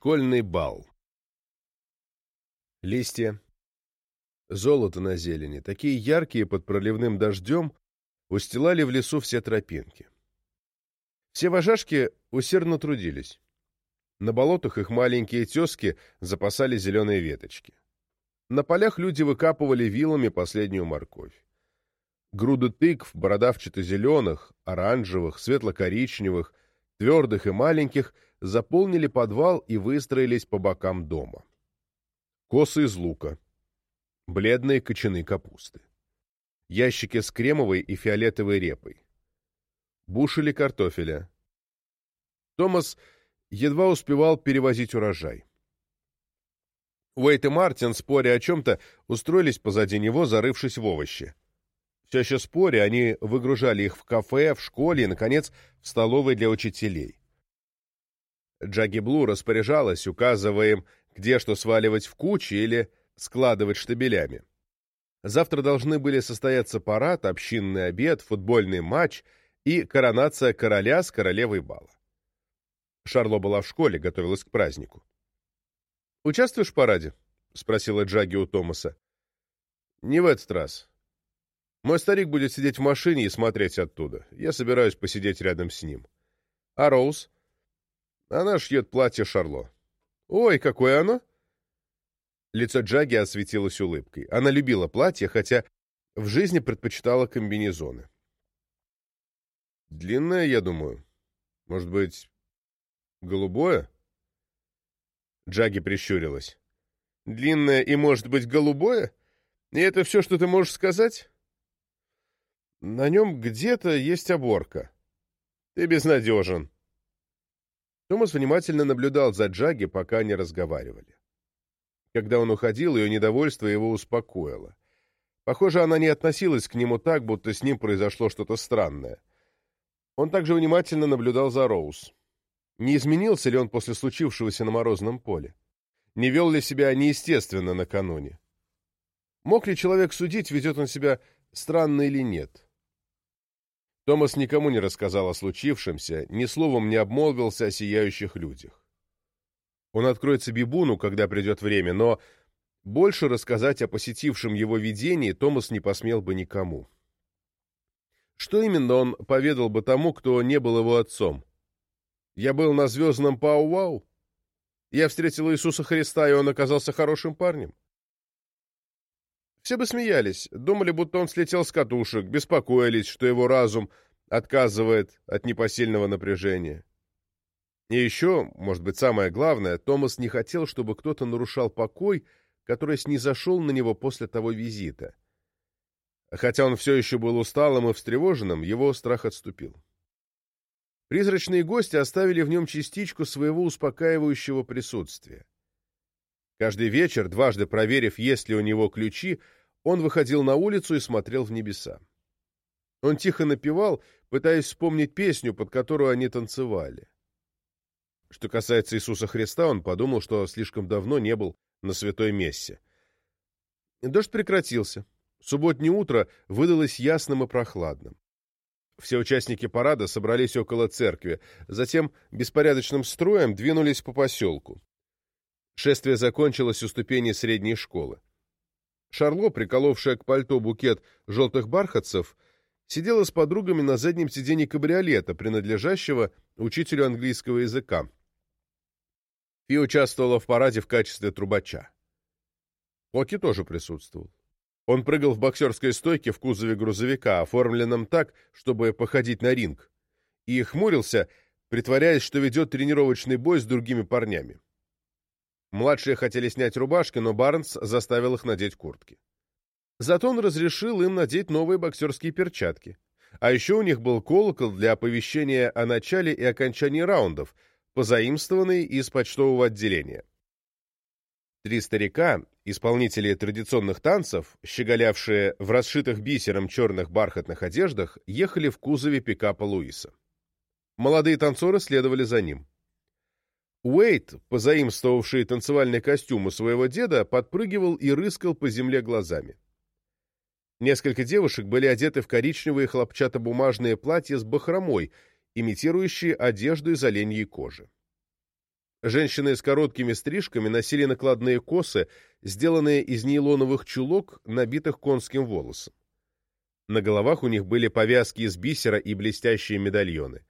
Школьный бал. Листья. Золото на зелени, такие яркие под проливным дождем, устилали в лесу все тропинки. Все вожашки усердно трудились. На болотах их маленькие тезки запасали зеленые веточки. На полях люди выкапывали вилами последнюю морковь. Груды тыкв, бородавчато-зеленых, оранжевых, светло-коричневых, твердых и маленьких, заполнили подвал и выстроились по бокам дома. Косы из лука. Бледные кочаны капусты. Ящики с кремовой и фиолетовой репой. Бушели картофеля. Томас едва успевал перевозить урожай. Уэйт и Мартин, споря о чем-то, устроились позади него, зарывшись в овощи. Все еще споря, они выгружали их в кафе, в школе и, наконец, в столовой для учителей. Джаги Блу распоряжалась, указывая им, где что сваливать в кучи или складывать штабелями. Завтра должны были состояться парад, общинный обед, футбольный матч и коронация короля с королевой бала. Шарло была в школе, готовилась к празднику. «Участвуешь в параде?» — спросила Джаги у Томаса. «Не в этот раз. Мой старик будет сидеть в машине и смотреть оттуда. Я собираюсь посидеть рядом с ним. А Роуз?» Она шьет платье Шарло. «Ой, какое оно!» Лицо Джаги осветилось улыбкой. Она любила платье, хотя в жизни предпочитала комбинезоны. «Длинное, я думаю. Может быть, голубое?» Джаги прищурилась. «Длинное и, может быть, голубое? И это все, что ты можешь сказать?» «На нем где-то есть оборка. Ты безнадежен». Томас внимательно наблюдал за Джаги, пока они разговаривали. Когда он уходил, ее недовольство его успокоило. Похоже, она не относилась к нему так, будто с ним произошло что-то странное. Он также внимательно наблюдал за Роуз. Не изменился ли он после случившегося на морозном поле? Не вел ли себя неестественно накануне? Мог ли человек судить, ведет он себя странно или нет? Томас никому не рассказал о случившемся, ни словом не обмолвился о сияющих людях. Он откроется Бибуну, когда придет время, но больше рассказать о посетившем его видении Томас не посмел бы никому. Что именно он поведал бы тому, кто не был его отцом? Я был на звездном Пау-Вау. Я встретил Иисуса Христа, и он оказался хорошим парнем. Все бы смеялись, думали, будто он слетел с катушек, беспокоились, что его разум отказывает от непосильного напряжения. И еще, может быть, самое главное, Томас не хотел, чтобы кто-то нарушал покой, который снизошел на него после того визита. Хотя он все еще был усталым и встревоженным, его страх отступил. Призрачные гости оставили в нем частичку своего успокаивающего присутствия. Каждый вечер, дважды проверив, есть ли у него ключи, он выходил на улицу и смотрел в небеса. Он тихо напевал, пытаясь вспомнить песню, под которую они танцевали. Что касается Иисуса Христа, он подумал, что слишком давно не был на святой мессе. Дождь прекратился. Субботнее утро выдалось ясным и прохладным. Все участники парада собрались около церкви, затем беспорядочным строем двинулись по поселку. Шествие закончилось у ступени средней школы. Шарло, приколовшая к пальто букет желтых бархатцев, сидела с подругами на заднем сиденье кабриолета, принадлежащего учителю английского языка. Фи участвовала в параде в качестве трубача. Оки тоже присутствовал. Он прыгал в боксерской стойке в кузове грузовика, оформленном так, чтобы походить на ринг, и хмурился, притворяясь, что ведет тренировочный бой с другими парнями. Младшие хотели снять рубашки, но Барнс заставил их надеть куртки. Зато он разрешил им надеть новые боксерские перчатки. А еще у них был колокол для оповещения о начале и окончании раундов, позаимствованный из почтового отделения. Три старика, исполнители традиционных танцев, щеголявшие в расшитых бисером черных бархатных одеждах, ехали в кузове пикапа Луиса. Молодые танцоры следовали за ним. Уэйт, позаимствовавший танцевальный костюм у своего деда, подпрыгивал и рыскал по земле глазами. Несколько девушек были одеты в коричневые хлопчатобумажные платья с бахромой, имитирующие одежду из оленьей кожи. Женщины с короткими стрижками носили накладные косы, сделанные из нейлоновых чулок, набитых конским волосом. На головах у них были повязки из бисера и блестящие медальоны.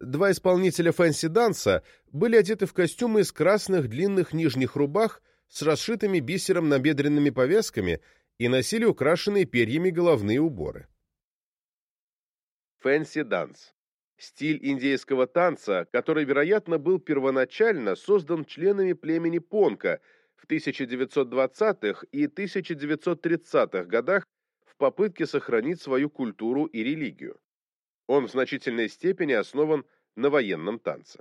Два исполнителя фэнси-данса были одеты в костюмы из красных длинных нижних рубах с расшитыми бисером набедренными повязками и носили украшенные перьями головные уборы. Фэнси-данс – стиль индейского танца, который, вероятно, был первоначально создан членами племени Понка в 1920-х и 1930-х годах в попытке сохранить свою культуру и религию. Он в значительной степени основан на военном танце.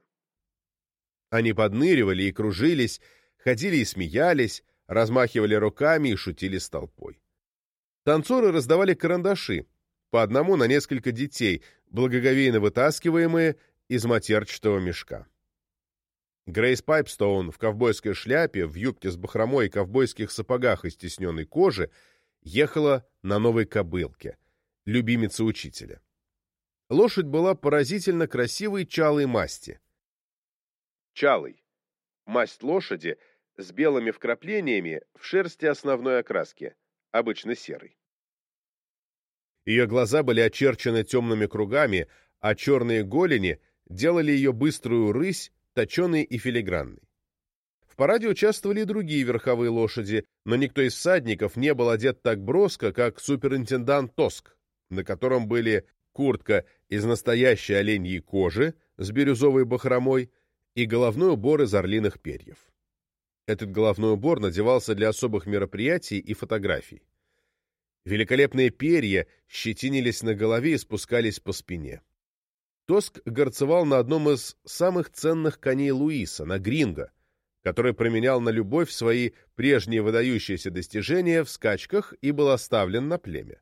Они подныривали и кружились, ходили и смеялись, размахивали руками и шутили с толпой. Танцоры раздавали карандаши, по одному на несколько детей, благоговейно вытаскиваемые из матерчатого мешка. Грейс Пайпстоун в ковбойской шляпе, в юбке с бахромой и ковбойских сапогах из тесненной кожи ехала на новой кобылке, любимица учителя. Лошадь была поразительно красивой чалой масти. Чалый – масть лошади с белыми вкраплениями в шерсти основной окраски, обычно серой. Ее глаза были очерчены темными кругами, а черные голени делали ее быструю рысь, точеной и филигранной. В параде участвовали и другие верховые лошади, но никто из всадников не был одет так броско, как суперинтендант Тоск, на котором были куртка из настоящей оленьей кожи с бирюзовой бахромой и головной убор из орлиных перьев. Этот головной убор надевался для особых мероприятий и фотографий. Великолепные перья щетинились на голове и спускались по спине. Тоск горцевал на одном из самых ценных коней Луиса, на Гринго, который променял на любовь свои прежние выдающиеся достижения в скачках и был оставлен на племя.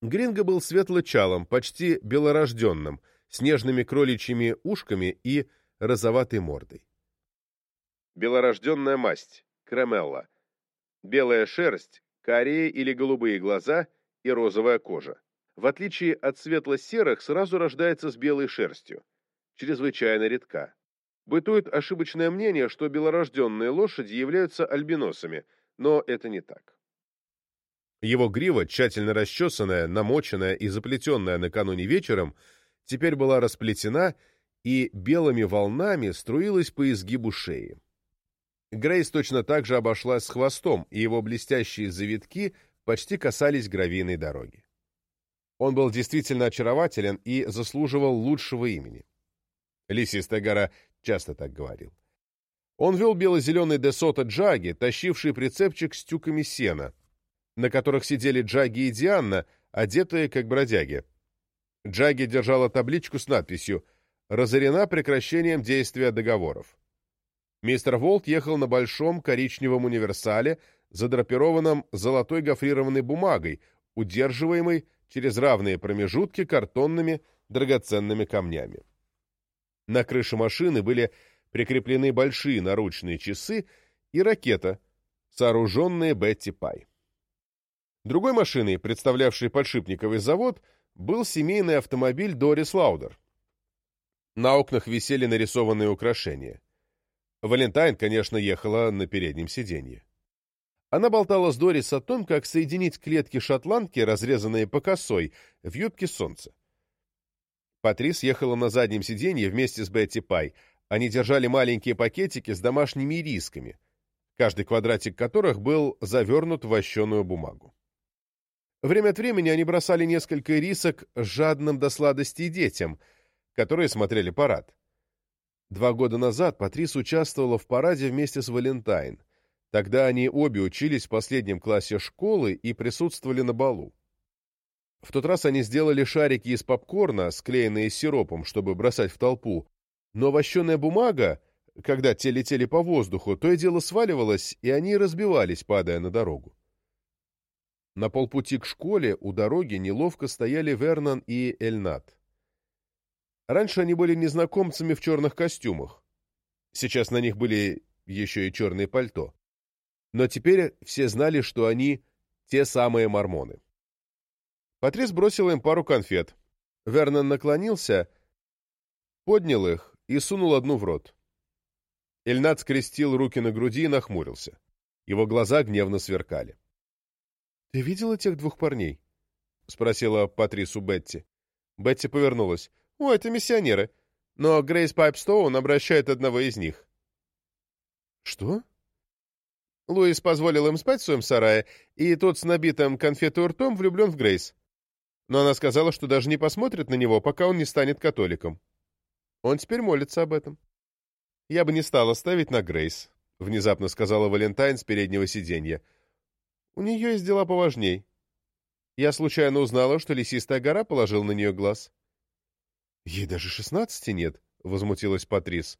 Гринго был светло-чалым, почти белорожденным, с нежными кроличьими ушками и розоватой мордой. Белорожденная масть, кремелла. Белая шерсть, карие или голубые глаза и розовая кожа. В отличие от светло-серых, сразу рождается с белой шерстью. Чрезвычайно редка. Бытует ошибочное мнение, что белорожденные лошади являются альбиносами, но это не так. Его грива, тщательно расчесанная, намоченная и заплетенная накануне вечером, теперь была расплетена и белыми волнами струилась по изгибу шеи. Грейс точно так же обошлась с хвостом, и его блестящие завитки почти касались гравийной дороги. Он был действительно очарователен и заслуживал лучшего имени. Лисистая гора часто так говорил. Он вел бело-зеленый Десота Джаги, тащивший прицепчик с тюками сена, на которых сидели Джаги и Дианна, одетые как бродяги. Джаги держала табличку с надписью «Разорена прекращением действия договоров». Мистер Волт ехал на большом коричневом универсале, задрапированном золотой гофрированной бумагой, удерживаемой через равные промежутки картонными драгоценными камнями. На крыше машины были прикреплены большие наручные часы и ракета, сооруженная Бетти Пай. Другой машиной, представлявшей подшипниковый завод, был семейный автомобиль Дорис Лаудер. На окнах висели нарисованные украшения. Валентайн, конечно, ехала на переднем сиденье. Она болтала с Дорис о том, как соединить клетки шотландки, разрезанные по косой, в юбке солнца. Патрис ехала на заднем сиденье вместе с Бетти Пай. Они держали маленькие пакетики с домашними рисками, каждый квадратик которых был завернут в вощеную бумагу. Время от времени они бросали несколько рисок жадным до сладостей детям, которые смотрели парад. Два года назад Патрис участвовала в параде вместе с Валентайн. Тогда они обе учились в последнем классе школы и присутствовали на балу. В тот раз они сделали шарики из попкорна, склеенные сиропом, чтобы бросать в толпу, но вощеная бумага, когда те летели по воздуху, то и дело сваливалась, и они разбивались, падая на дорогу. На полпути к школе у дороги неловко стояли Вернон и Эльнат. Раньше они были незнакомцами в черных костюмах. Сейчас на них были еще и черные пальто. Но теперь все знали, что они те самые мормоны. Патрис бросил им пару конфет. Вернон наклонился, поднял их и сунул одну в рот. Эльнат скрестил руки на груди и нахмурился. Его глаза гневно сверкали. — Ты видела тех двух парней? — спросила Патрису Бетти. Бетти повернулась. — О, это миссионеры. Но Грейс Пайпстоун обращает одного из них. — Что? Луис позволил им спать в своем сарае, и тот с набитым конфетой ртом влюблен в Грейс. Но она сказала, что даже не посмотрит на него, пока он не станет католиком. Он теперь молится об этом. Я бы не стала ставить на Грейс, — внезапно сказала Валентайн с переднего сиденья. У нее есть дела поважней. Я случайно узнала, что лесистая гора положил на нее глаз. — Ей даже шестнадцати нет, — возмутилась Патрис.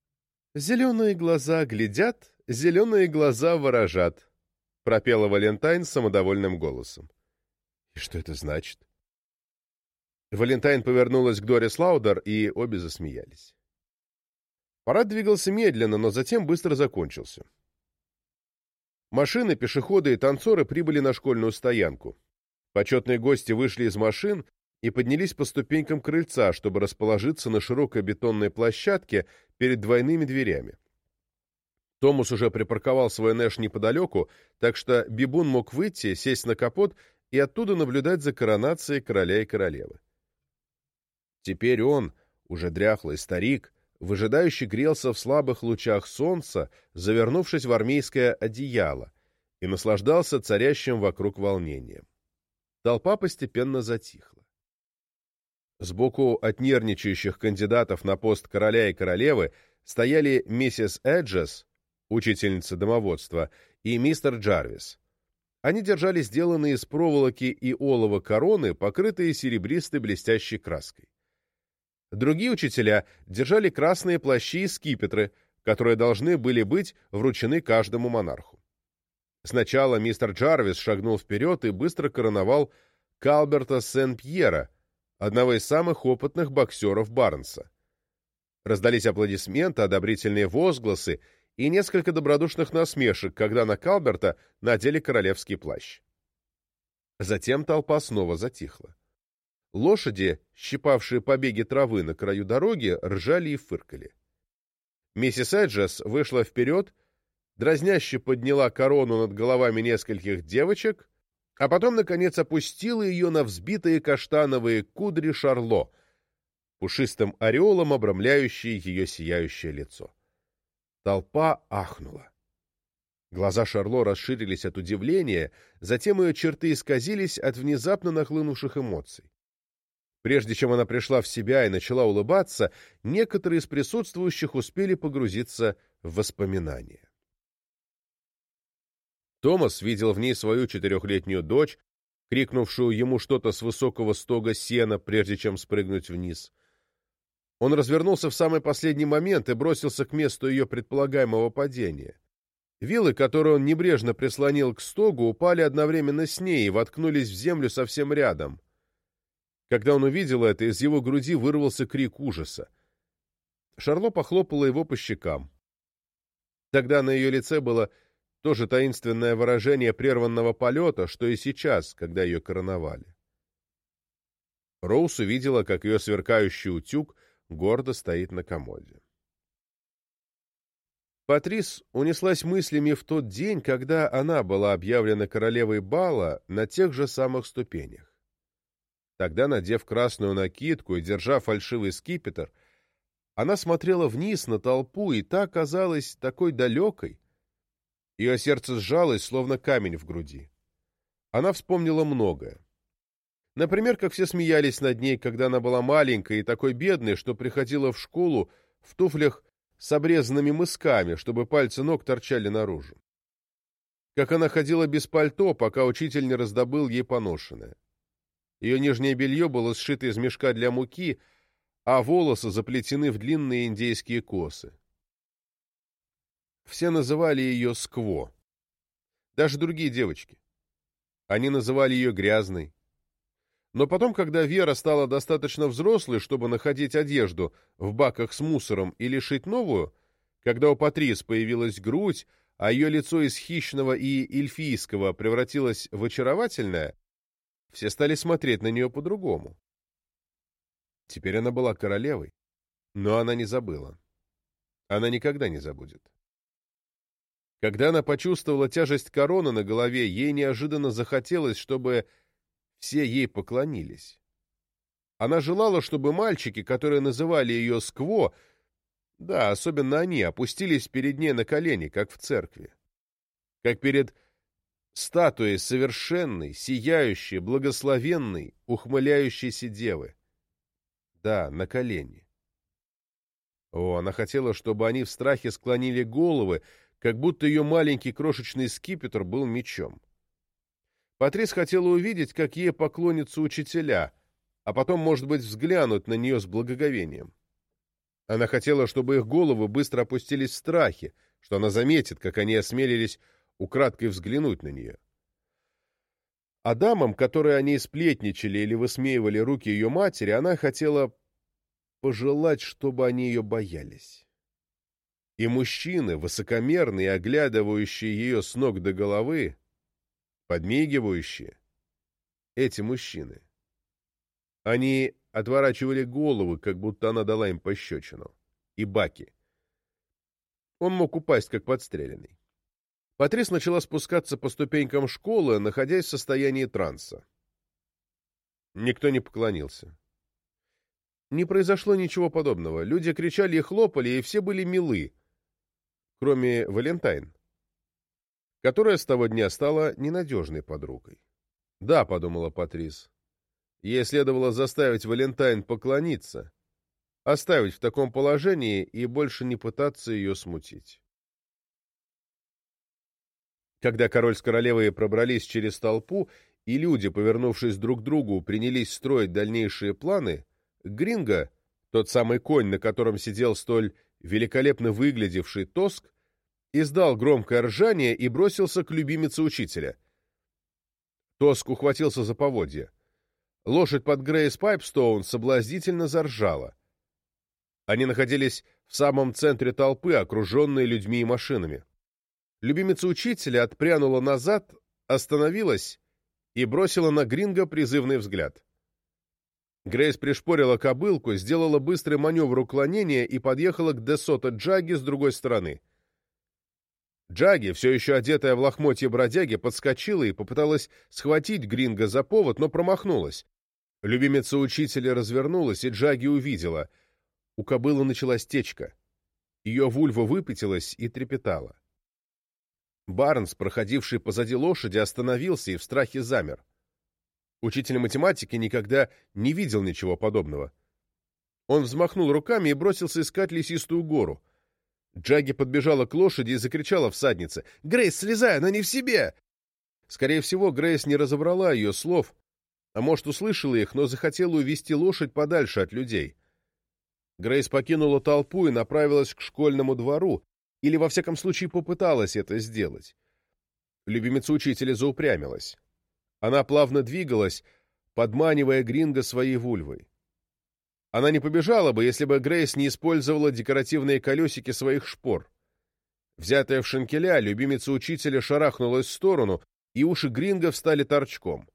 — Зеленые глаза глядят, зеленые глаза ворожат, — пропела Валентайн самодовольным голосом. — И что это значит? Валентайн повернулась к Дорис Лаудер, и обе засмеялись. Парад двигался медленно, но затем быстро закончился. Машины, пешеходы и танцоры прибыли на школьную стоянку. Почетные гости вышли из машин и поднялись по ступенькам крыльца, чтобы расположиться на широкой бетонной площадке перед двойными дверями. Томас уже припарковал свой Нэш неподалеку, так что Бибун мог выйти, сесть на капот и оттуда наблюдать за коронацией короля и королевы. Теперь он, уже дряхлый старик, выжидающе грелся в слабых лучах солнца, завернувшись в армейское одеяло, и наслаждался царящим вокруг волнением. Толпа постепенно затихла. Сбоку от нервничающих кандидатов на пост короля и королевы стояли миссис Эджес, учительница домоводства, и мистер Джарвис. Они держали сделанные из проволоки и олова короны, покрытые серебристой блестящей краской. Другие учителя держали красные плащи и скипетры, которые должны были быть вручены каждому монарху. Сначала мистер Джарвис шагнул вперед и быстро короновал Калберта Сен-Пьера, одного из самых опытных боксеров Барнса. Раздались аплодисменты, одобрительные возгласы и несколько добродушных насмешек, когда на Калберта надели королевский плащ. Затем толпа снова затихла. Лошади, щипавшие побеги травы на краю дороги, ржали и фыркали. Миссис Эджес вышла вперед, дразняще подняла корону над головами нескольких девочек, а потом, наконец, опустила ее на взбитые каштановые кудри Шарло, пушистым ореолом обрамляющие ее сияющее лицо. Толпа ахнула. Глаза Шарло расширились от удивления, затем ее черты исказились от внезапно нахлынувших эмоций. Прежде чем она пришла в себя и начала улыбаться, некоторые из присутствующих успели погрузиться в воспоминания. Томас видел в ней свою четырехлетнюю дочь, крикнувшую ему что-то с высокого стога сена, прежде чем спрыгнуть вниз. Он развернулся в самый последний момент и бросился к месту ее предполагаемого падения. Вилы, которые он небрежно прислонил к стогу, упали одновременно с ней и воткнулись в землю совсем рядом. Когда он увидел это, из его груди вырвался крик ужаса. Шарло похлопала его по щекам. Тогда на ее лице было то же таинственное выражение прерванного полета, что и сейчас, когда ее короновали. Роуз увидела, как ее сверкающий утюг гордо стоит на комоде. Патрис унеслась мыслями в тот день, когда она была объявлена королевой бала на тех же самых ступенях. Тогда, надев красную накидку и держа фальшивый скипетр, она смотрела вниз на толпу, и та казалась такой далекой. Ее сердце сжалось, словно камень в груди. Она вспомнила многое. Например, как все смеялись над ней, когда она была маленькой и такой бедной, что приходила в школу в туфлях с обрезанными мысками, чтобы пальцы ног торчали наружу. Как она ходила без пальто, пока учитель не раздобыл ей поношенное. Ее нижнее белье было сшито из мешка для муки, а волосы заплетены в длинные индейские косы. Все называли ее Скво. Даже другие девочки. Они называли ее грязной. Но потом, когда Вера стала достаточно взрослой, чтобы находить одежду в баках с мусором или шить новую, когда у Патрис появилась грудь, а ее лицо из хищного и эльфийского превратилось в очаровательное, все стали смотреть на нее по-другому. Теперь она была королевой, но она не забыла. она никогда не забудет. Когда она почувствовала тяжесть короны на голове, ей неожиданно захотелось, чтобы все ей поклонились. Она желала, чтобы мальчики, которые называли ее Скво, да, особенно они, опустились перед ней на колени, как в церкви. Как перед статуей совершенной, сияющей, благословенной, ухмыляющейся девы. Да, на колени. О, она хотела, чтобы они в страхе склонили головы, как будто ее маленький крошечный скипетр был мечом. Патрис хотела увидеть, как ей поклонятся учителя, а потом, может быть, взглянуть на нее с благоговением. Она хотела, чтобы их головы быстро опустились в страхе, что она заметит, как они осмелились украдкой взглянуть на нее. А дамам, которые они сплетничали или высмеивали руки ее матери, она хотела пожелать, чтобы они ее боялись. И мужчины, высокомерные, оглядывающие ее с ног до головы, подмигивающие, эти мужчины, они отворачивали головы, как будто она дала им пощечину. И Баки. Он мог упасть, как подстреленный. Патрис начала спускаться по ступенькам школы, находясь в состоянии транса. Никто не поклонился. Не произошло ничего подобного. Люди кричали и хлопали, и все были милы, кроме Валентайн, которая с того дня стала ненадежной подругой. «Да», — подумала Патрис, — ей следовало заставить Валентайн поклониться, оставить в таком положении и больше не пытаться ее смутить. Когда король с королевой пробрались через толпу, и люди, повернувшись друг к другу, принялись строить дальнейшие планы, Гринго, тот самый конь, на котором сидел столь великолепно выглядевший Тоск, издал громкое ржание и бросился к любимице учителя. Тоск ухватился за поводья. Лошадь под Грейс Пайпстоун соблазнительно заржала. Они находились в самом центре толпы, окруженные людьми и машинами. Любимица учителя отпрянула назад, остановилась и бросила на Гринго призывный взгляд. Грейс пришпорила кобылку, сделала быстрый маневр уклонения и подъехала к Десота Джаги с другой стороны. Джаги, все еще одетая в лохмотье бродяги, подскочила и попыталась схватить Гринга за повод, но промахнулась. Любимица учителя развернулась, и Джаги увидела. У кобылы началась течка. Ее вульва выпятилась и трепетала. Барнс, проходивший позади лошади, остановился и в страхе замер. Учитель математики никогда не видел ничего подобного. Он взмахнул руками и бросился искать лесистую гору. Джаги подбежала к лошади и закричала всаднице. «Грейс, слезай, она не в себе!» Скорее всего, Грейс не разобрала ее слов, а может, услышала их, но захотела увести лошадь подальше от людей. Грейс покинула толпу и направилась к школьному двору, или, во всяком случае, попыталась это сделать. Любимица учителя заупрямилась. Она плавно двигалась, подманивая Гринго своей вульвой. Она не побежала бы, если бы Грейс не использовала декоративные колесики своих шпор. Взятая в шинкеля, любимица учителя шарахнулась в сторону, и уши Гринго встали торчком.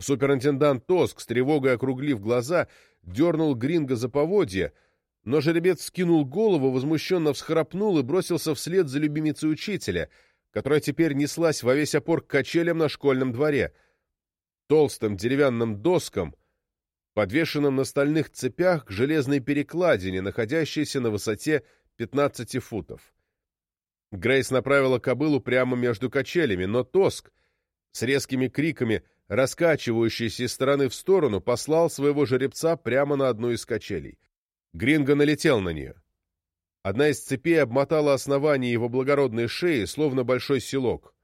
Суперинтендант Тоск, с тревогой округлив глаза, дернул Гринго за поводья, но жеребец скинул голову, возмущенно всхрапнул и бросился вслед за любимицей учителя — которая теперь неслась во весь опор к качелям на школьном дворе, толстым деревянным доскам, подвешенным на стальных цепях к железной перекладине, находящейся на высоте 15 футов. Грейс направила кобылу прямо между качелями, но Тоск, с резкими криками, раскачивающийся из стороны в сторону, послал своего жеребца прямо на одну из качелей. Гринго налетел на нее. Одна из цепей обмотала основание его благородной шеи, словно большой селок.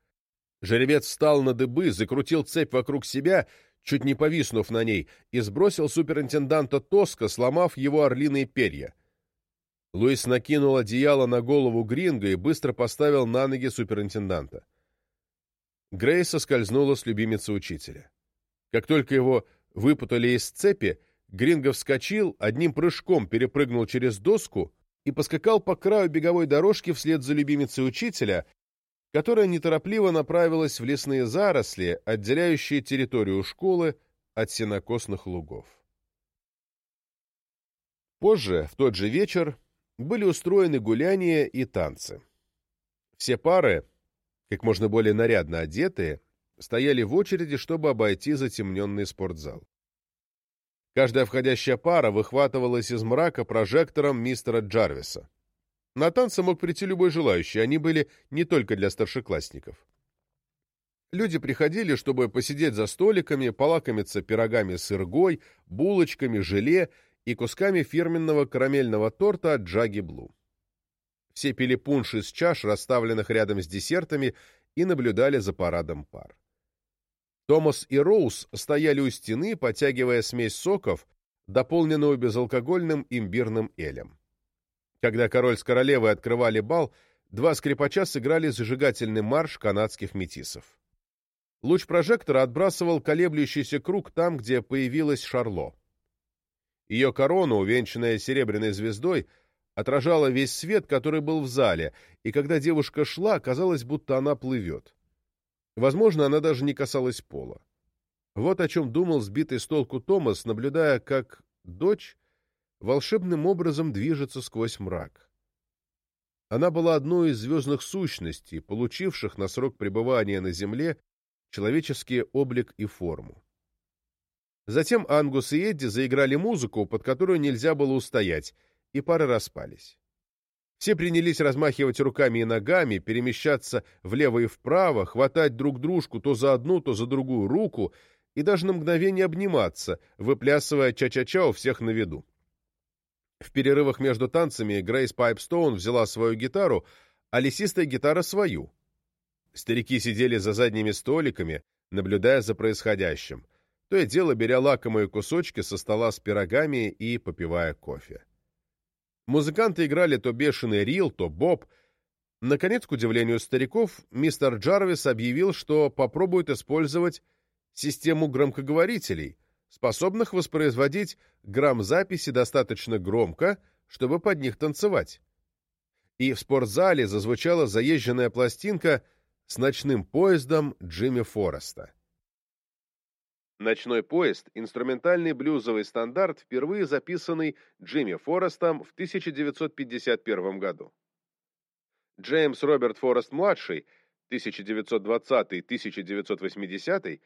Жеребец встал на дыбы, закрутил цепь вокруг себя, чуть не повиснув на ней, и сбросил суперинтенданта Тоска, сломав его орлиные перья. Луис накинул одеяло на голову Гринга и быстро поставил на ноги суперинтенданта. Грейс соскользнула с любимицы учителя. Как только его выпутали из цепи, Гринго вскочил, одним прыжком перепрыгнул через доску и поскакал по краю беговой дорожки вслед за любимицей учителя, которая неторопливо направилась в лесные заросли, отделяющие территорию школы от сенокосных лугов. Позже, в тот же вечер, были устроены гуляния и танцы. Все пары, как можно более нарядно одетые, стояли в очереди, чтобы обойти затемненный спортзал. Каждая входящая пара выхватывалась из мрака прожектором мистера Джарвиса. На танцы мог прийти любой желающий, они были не только для старшеклассников. Люди приходили, чтобы посидеть за столиками, полакомиться пирогами с иргой, булочками, желе и кусками фирменного карамельного торта от Джаги Блу. Все пили пунш из чаш, расставленных рядом с десертами, и наблюдали за парадом пар. Томас и Роуз стояли у стены, потягивая смесь соков, дополненную безалкогольным имбирным элем. Когда король с королевой открывали бал, два скрипача сыграли зажигательный марш канадских метисов. Луч прожектора отбрасывал колеблющийся круг там, где появилась Шарло. Ее корона, увенчанная серебряной звездой, отражала весь свет, который был в зале, и когда девушка шла, казалось, будто она плывет. Возможно, она даже не касалась пола. Вот о чем думал сбитый с толку Томас, наблюдая, как дочь волшебным образом движется сквозь мрак. Она была одной из звездных сущностей, получивших на срок пребывания на Земле человеческий облик и форму. Затем Ангус и Эдди заиграли музыку, под которую нельзя было устоять, и пары распались. Все принялись размахивать руками и ногами, перемещаться влево и вправо, хватать друг дружку то за одну, то за другую руку и даже на мгновение обниматься, выплясывая ча-ча-ча у всех на виду. В перерывах между танцами Грейс Пайпстоун взяла свою гитару, а лесистая гитара свою. Старики сидели за задними столиками, наблюдая за происходящим, то и дело беря лакомые кусочки со стола с пирогами и попивая кофе. Музыканты играли то бешеный рил, то боб. Наконец, к удивлению стариков, мистер Джарвис объявил, что попробует использовать систему громкоговорителей, способных воспроизводить грамм-записи достаточно громко, чтобы под них танцевать. И в спортзале зазвучала заезженная пластинка с ночным поездом Джимми Фореста. «Ночной поезд» — инструментальный блюзовый стандарт, впервые записанный Джимми Форестом в 1951 году. Джеймс Роберт Форест-младший, 1920-1980,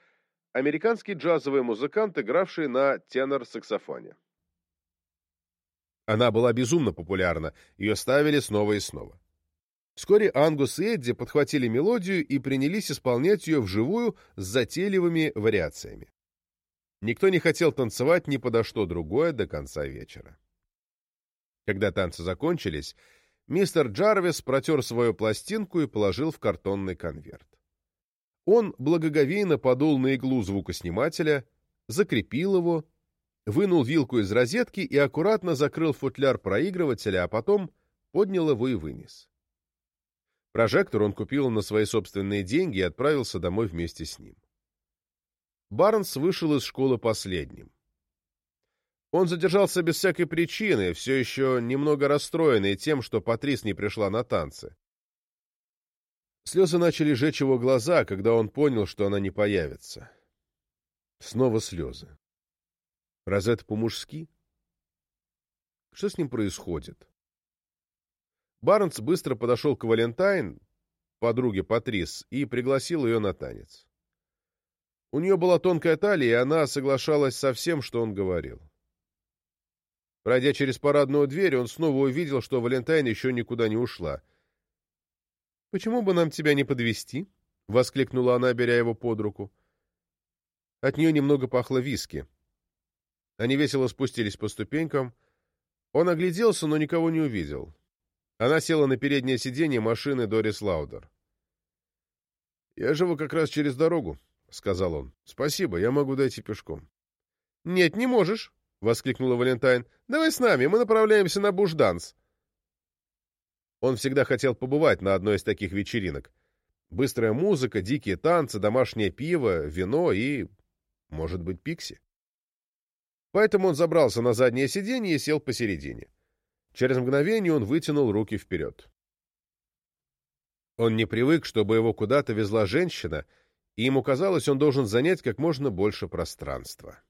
американский джазовый музыкант, игравший на тенор-саксофоне. Она была безумно популярна, ее ставили снова и снова. Вскоре Ангус и Эдди подхватили мелодию и принялись исполнять ее вживую с затейливыми вариациями. Никто не хотел танцевать ни подо что другое до конца вечера. Когда танцы закончились, мистер Джарвис протер свою пластинку и положил в картонный конверт. Он благоговейно подул на иглу звукоснимателя, закрепил его, вынул вилку из розетки и аккуратно закрыл футляр проигрывателя, а потом поднял его и вынес. Прожектор он купил на свои собственные деньги и отправился домой вместе с ним. Барнс вышел из школы последним. Он задержался без всякой причины, все еще немного расстроенный тем, что Патрис не пришла на танцы. Слезы начали жечь его глаза, когда он понял, что она не появится. Снова слезы. Разве это по-мужски? Что с ним происходит? Барнс быстро подошел к Валентайн, подруге Патрис, и пригласил ее на танец. У нее была тонкая талия, и она соглашалась со всем, что он говорил. Пройдя через парадную дверь, он снова увидел, что Валентайн еще никуда не ушла. «Почему бы нам тебя не подвести? воскликнула она, беря его под руку. От нее немного пахло виски. Они весело спустились по ступенькам. Он огляделся, но никого не увидел. Она села на переднее сиденье машины Дорис Лаудер. «Я живу как раз через дорогу», — сказал он. — Спасибо, я могу дойти пешком. — Нет, не можешь, — воскликнула Валентайн. — Давай с нами, мы направляемся на Бужданс. Он всегда хотел побывать на одной из таких вечеринок. Быстрая музыка, дикие танцы, домашнее пиво, вино и, может быть, пикси. Поэтому он забрался на заднее сиденье и сел посередине. Через мгновение он вытянул руки вперед. Он не привык, чтобы его куда-то везла женщина — и ему казалось, он должен занять как можно больше пространства.